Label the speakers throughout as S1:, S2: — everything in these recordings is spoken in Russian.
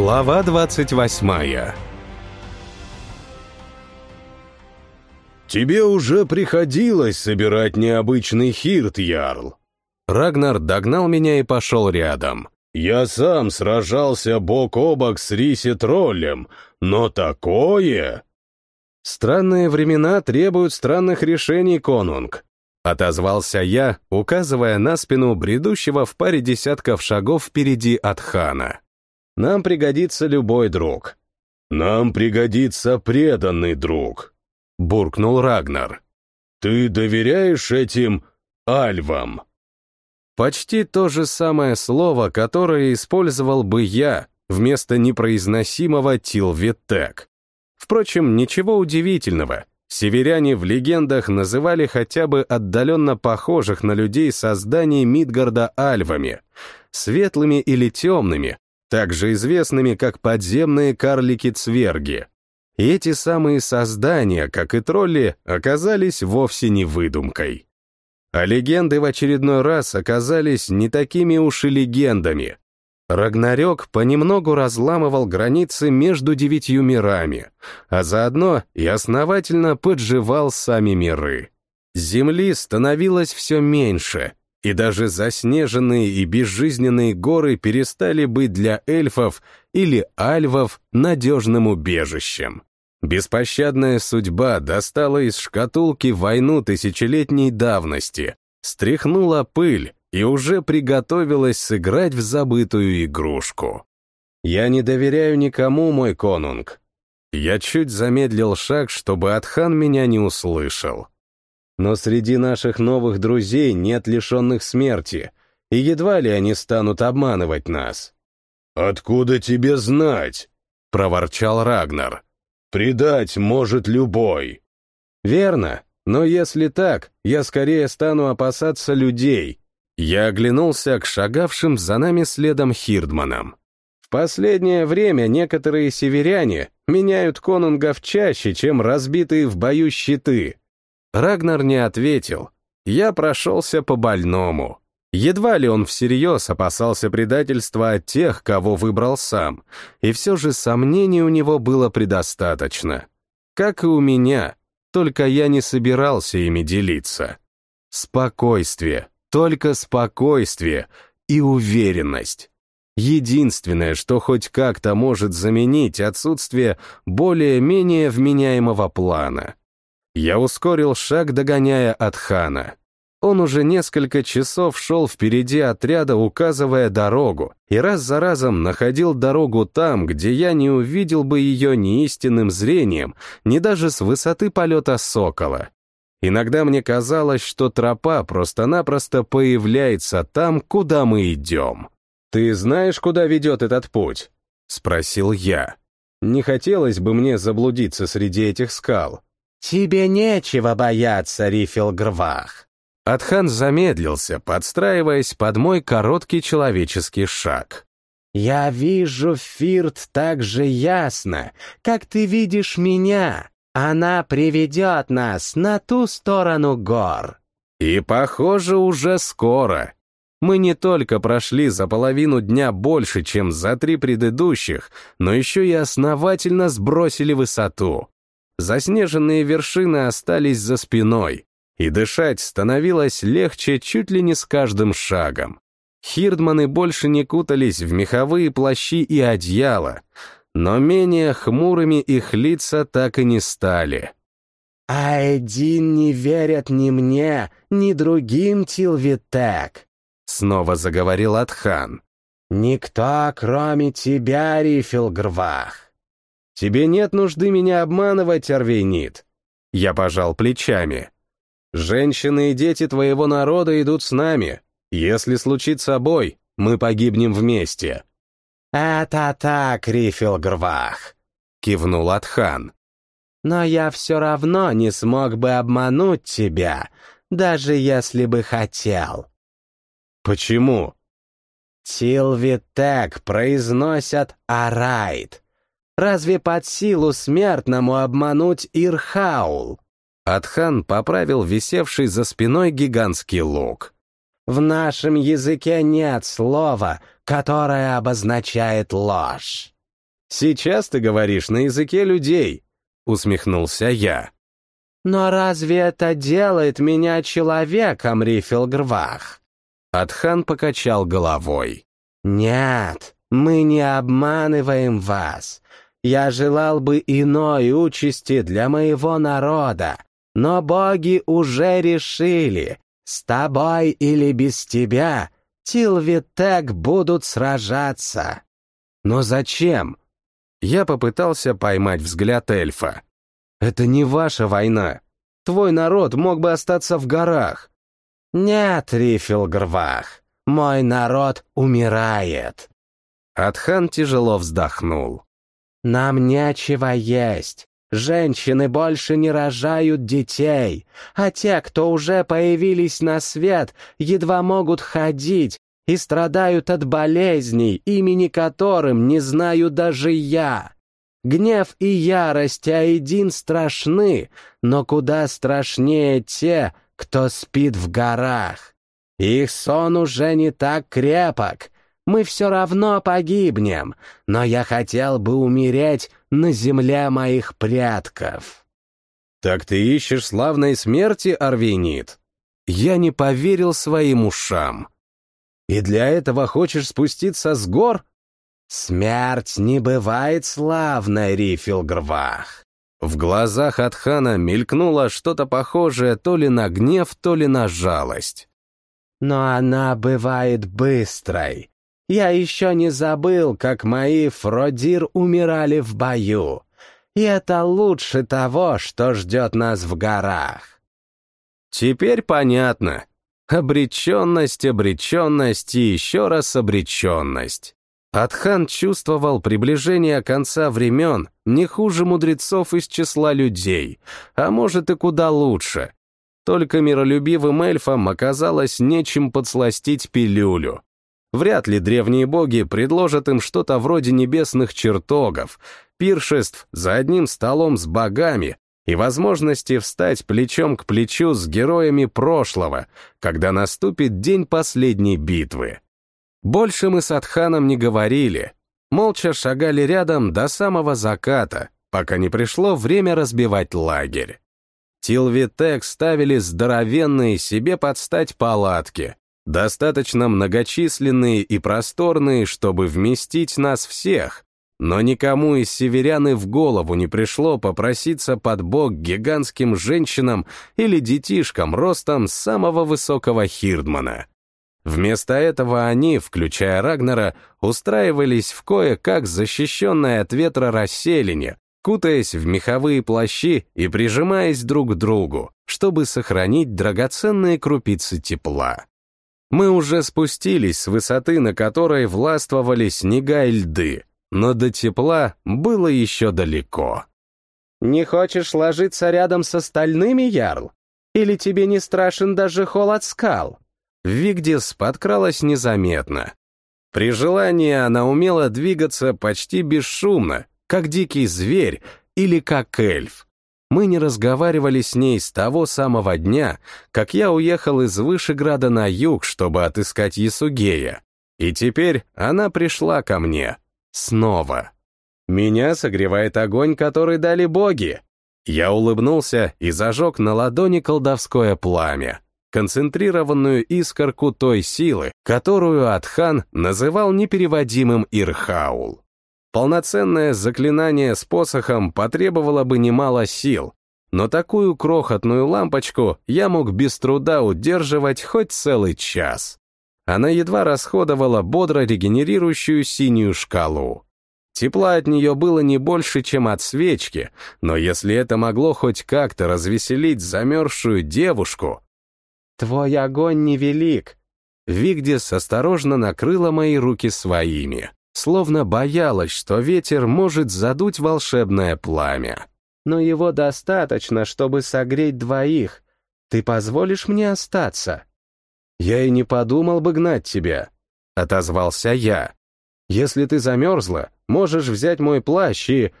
S1: Глава 28
S2: «Тебе уже приходилось собирать необычный хирт, Ярл!»
S1: Рагнар догнал меня и пошел рядом.
S2: «Я сам сражался бок о бок с Риси-троллем, но такое...»
S1: «Странные времена требуют странных решений, конунг», — отозвался я, указывая на спину бредущего в паре десятков шагов впереди от хана. «Нам пригодится любой друг».
S2: «Нам пригодится преданный друг», —
S1: буркнул Рагнар.
S2: «Ты доверяешь этим альвам?»
S1: Почти то же самое слово, которое использовал бы я вместо непроизносимого Тилвитек. Впрочем, ничего удивительного. Северяне в легендах называли хотя бы отдаленно похожих на людей созданий Мидгарда альвами, светлыми или темными, также известными как подземные карлики-цверги. Эти самые создания, как и тролли, оказались вовсе не выдумкой. А легенды в очередной раз оказались не такими уж и легендами. Рагнарёк понемногу разламывал границы между девятью мирами, а заодно и основательно подживал сами миры. Земли становилось все меньше, и даже заснеженные и безжизненные горы перестали быть для эльфов или альвов надежным убежищем. Беспощадная судьба достала из шкатулки войну тысячелетней давности, стряхнула пыль и уже приготовилась сыграть в забытую игрушку. «Я не доверяю никому, мой конунг». Я чуть замедлил шаг, чтобы Атхан меня не услышал. Но среди наших новых друзей нет лишенных смерти, и едва ли они станут обманывать нас.
S2: «Откуда тебе знать?»
S1: — проворчал Рагнар.
S2: «Предать может любой».
S1: «Верно, но если так, я скорее стану опасаться людей, я оглянулся к шагавшим за нами следом Хирдманам. В последнее время некоторые северяне меняют конунгов чаще, чем разбитые в бою щиты. Рагнар не ответил. Я прошелся по больному. Едва ли он всерьез опасался предательства от тех, кого выбрал сам, и все же сомнений у него было предостаточно. Как и у меня, только я не собирался ими делиться. Спокойствие, только спокойствие и уверенность. Единственное, что хоть как-то может заменить отсутствие более-менее вменяемого плана. Я ускорил шаг, догоняя Атхана. Он уже несколько часов шел впереди отряда, указывая дорогу, и раз за разом находил дорогу там, где я не увидел бы ее ни истинным зрением, ни даже с высоты полета сокола. Иногда мне казалось, что тропа просто-напросто появляется там, куда мы идем. «Ты знаешь, куда ведет этот путь?» — спросил я. Не хотелось бы мне заблудиться среди этих скал.
S3: «Тебе нечего бояться, Рифелгрвах!»
S1: Атхан замедлился, подстраиваясь под мой короткий человеческий шаг.
S3: «Я вижу Фирт так же ясно, как ты видишь меня. Она приведет нас на ту сторону гор.
S1: И, похоже, уже скоро. Мы не только прошли за половину дня больше, чем за три предыдущих, но еще и основательно сбросили высоту. Заснеженные вершины остались за спиной, и дышать становилось легче чуть ли не с каждым шагом. Хирдманы больше не кутались в меховые плащи и одеяла, но менее хмурыми их лица так и не стали.
S3: «А один не верят ни мне, ни другим Тилвитек», —
S1: снова заговорил Атхан.
S3: «Никто, кроме тебя, Рифилгрвах».
S1: «Тебе нет нужды меня обманывать, Арвейнит». Я пожал плечами. «Женщины и дети твоего народа идут с нами. Если случится бой, мы погибнем вместе».
S3: «Это так, Рифилгрвах», — кивнул Атхан. «Но я все равно не смог бы обмануть тебя, даже если бы хотел».
S1: «Почему?»
S3: Тилвитек произносят «Арайт». Разве под силу смертному обмануть Ирхаул?
S1: Атхан поправил висевший за спиной гигантский лук.
S3: В нашем языке нет слова, которое обозначает ложь.
S1: Сейчас ты говоришь на языке людей, усмехнулся я.
S3: Но разве это делает меня человеком, Рифилгрвах?
S1: Атхан покачал головой.
S3: Нет, мы не обманываем вас. Я желал бы иной участи для моего народа, но боги уже решили, с тобой или без тебя Тилвитек будут сражаться.
S1: Но зачем? Я попытался поймать взгляд эльфа. Это не ваша война. Твой народ мог бы остаться в горах.
S3: Нет, Рифилгрвах, мой народ умирает.
S1: Атхан тяжело вздохнул.
S3: Нам нечего есть. Женщины больше не рожают детей, а те, кто уже появились на свет, едва могут ходить и страдают от болезней, имени которым не знаю даже я. Гнев и ярость один страшны, но куда страшнее те, кто спит в горах. Их сон уже не так крепок. Мы все равно погибнем, но я хотел бы умереть на земле моих предков.
S1: Так ты ищешь славной смерти, Арвинит? Я не поверил своим ушам. И для этого хочешь спуститься с гор?
S3: Смерть не бывает славной, Рифилгрвах.
S1: В глазах Атхана мелькнуло что-то похожее то ли на гнев, то ли на жалость.
S3: Но она бывает быстрой. Я еще не забыл, как мои Фродир умирали в бою. И это лучше того, что ждет нас в горах.
S1: Теперь понятно. Обреченность, обреченность и еще раз обреченность. Атхан чувствовал приближение конца времен не хуже мудрецов из числа людей, а может и куда лучше. Только миролюбивым эльфам оказалось нечем подсластить пилюлю. Вряд ли древние боги предложат им что-то вроде небесных чертогов, пиршеств за одним столом с богами и возможности встать плечом к плечу с героями прошлого, когда наступит день последней битвы. Больше мы с Атханом не говорили, молча шагали рядом до самого заката, пока не пришло время разбивать лагерь. Тилвитек ставили здоровенные себе подстать палатки, достаточно многочисленные и просторные, чтобы вместить нас всех, но никому из северян и в голову не пришло попроситься под бок гигантским женщинам или детишкам ростом самого высокого Хирдмана. Вместо этого они, включая Рагнера, устраивались в кое-как защищенное от ветра расселение, кутаясь в меховые плащи и прижимаясь друг к другу, чтобы сохранить драгоценные крупицы тепла. Мы уже спустились с высоты, на которой властвовали снега и льды, но до тепла было еще далеко.
S3: «Не хочешь ложиться рядом с остальными, Ярл? Или тебе не страшен даже холод скал?»
S1: Вигдис подкралась незаметно. При желании она умела двигаться почти бесшумно, как дикий зверь или как эльф. Мы не разговаривали с ней с того самого дня, как я уехал из Вышеграда на юг, чтобы отыскать Ясугея. И теперь она пришла ко мне. Снова. Меня согревает огонь, который дали боги. Я улыбнулся и зажег на ладони колдовское пламя концентрированную искорку той силы, которую Атхан называл непереводимым Ирхаул. Полноценное заклинание с посохом потребовало бы немало сил, но такую крохотную лампочку я мог без труда удерживать хоть целый час. Она едва расходовала бодро регенерирующую синюю шкалу. Тепла от нее было не больше, чем от свечки, но если это могло хоть как-то развеселить замерзшую девушку,
S3: «Твой огонь невелик!»
S1: Вигдис осторожно накрыла мои руки своими, словно боялась, что ветер может задуть волшебное пламя.
S3: «Но его достаточно, чтобы согреть двоих. Ты позволишь мне остаться?»
S1: «Я и не подумал бы гнать тебя», — отозвался я. «Если ты замерзла, можешь взять мой плащ и...»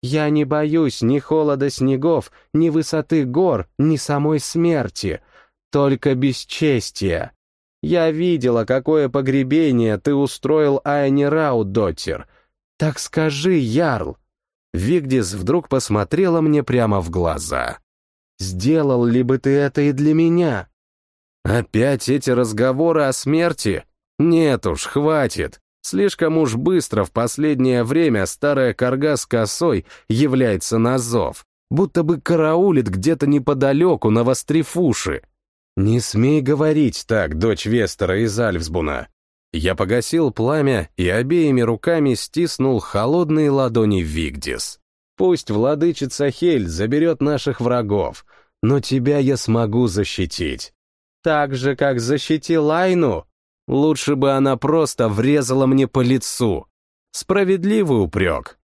S3: «Я не боюсь ни холода снегов, ни высоты гор, ни самой смерти. Только бесчестие. Я видела, какое погребение ты устроил Айне Раудоттер. Так скажи, Ярл!» Вигдис вдруг посмотрела мне прямо в глаза. «Сделал ли бы ты это и для меня?» «Опять эти разговоры о смерти? Нет уж, хватит. Слишком уж быстро в последнее время старая корга с косой является на зов, будто бы караулит где-то неподалеку, навострив уши. Не смей говорить так, дочь Вестера из Альфсбуна. Я погасил пламя и обеими руками стиснул холодные ладони Вигдис. Пусть владычица Хель заберет наших врагов, но тебя я смогу защитить. Так же, как защитил Айну, лучше бы она просто врезала мне по лицу. Справедливый упрек.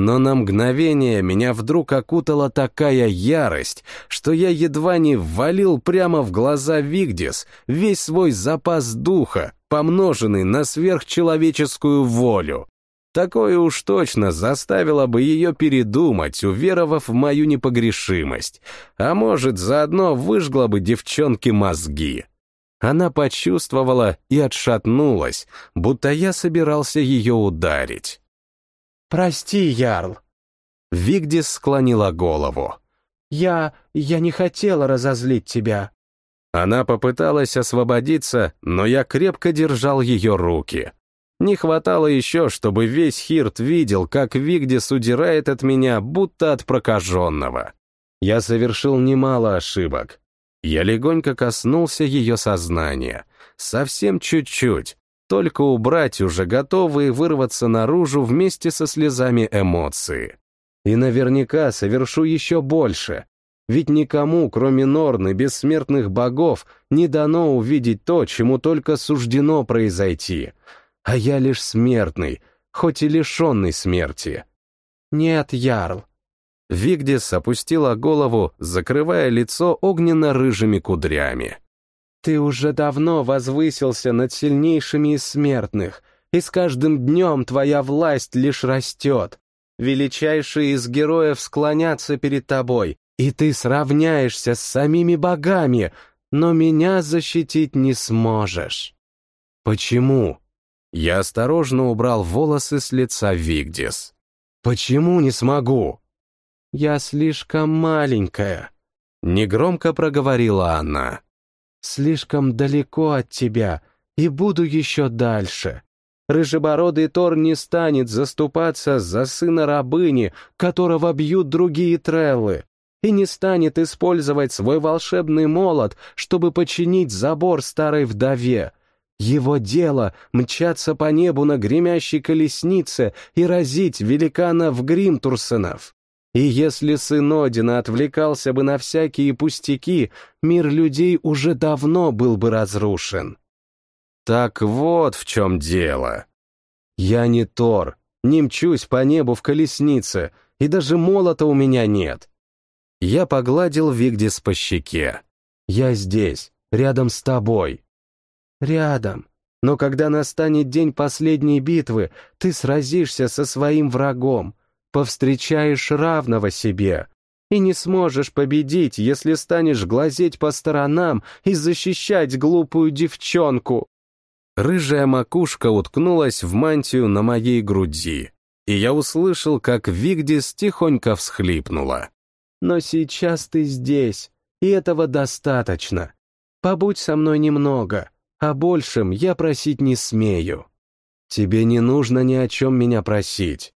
S3: Но на мгновение меня вдруг окутала такая ярость, что я едва не ввалил прямо в глаза Вигдис весь свой запас духа, помноженный на сверхчеловеческую волю. Такое уж точно заставило бы ее передумать, уверовав в мою непогрешимость, а может, заодно выжгла бы девчонке мозги. Она почувствовала и отшатнулась, будто я собирался ее ударить. «Прости, Ярл!» Вигдис склонила голову. «Я... я не хотела разозлить тебя». Она попыталась освободиться, но я крепко держал ее руки. Не хватало еще, чтобы весь Хирт видел, как Вигдис удирает от меня, будто от прокаженного. Я совершил немало ошибок. Я легонько коснулся ее сознания. Совсем чуть-чуть, только убрать уже готовые вырваться наружу вместе со слезами эмоции. И наверняка совершу еще больше, ведь никому, кроме Норны, бессмертных богов, не дано увидеть то, чему только суждено произойти. А я лишь смертный, хоть и лишенный смерти. Нет, Ярл. Вигдис опустила голову, закрывая лицо огненно-рыжими кудрями. Ты уже давно возвысился над сильнейшими из смертных, и с каждым днем твоя власть лишь растет. Величайшие из героев склонятся перед тобой, и ты сравняешься с самими богами, но меня защитить не сможешь. Почему? Я осторожно убрал волосы с лица Вигдис. Почему не смогу? Я слишком маленькая, негромко проговорила она слишком далеко от тебя и буду еще дальше. Рыжебородый Тор не станет заступаться за сына рабыни, которого бьют другие треллы, и не станет использовать свой волшебный молот, чтобы починить забор старой вдове. Его дело — мчаться по небу на гремящей колеснице и разить великанов Гримтурсонов. И если сын Одина отвлекался бы на всякие пустяки, мир людей уже давно был бы разрушен. Так вот в чем дело. Я не Тор, не мчусь по небу в колеснице, и даже молота у меня нет. Я погладил Вигдис по щеке. Я здесь, рядом с тобой. Рядом. Но когда настанет день последней битвы, ты сразишься со своим врагом, повстречаешь равного себе, и не сможешь победить, если станешь глазеть по сторонам и защищать глупую девчонку. Рыжая макушка уткнулась в мантию на моей груди, и я услышал, как Вигдис тихонько всхлипнула. «Но сейчас ты здесь, и этого достаточно. Побудь со мной немного, а большем я просить не смею. Тебе не нужно ни о чем меня просить.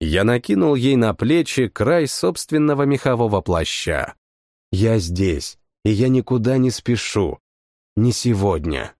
S3: Я накинул ей на плечи край собственного мехового плаща. «Я здесь, и я никуда не спешу. Не сегодня».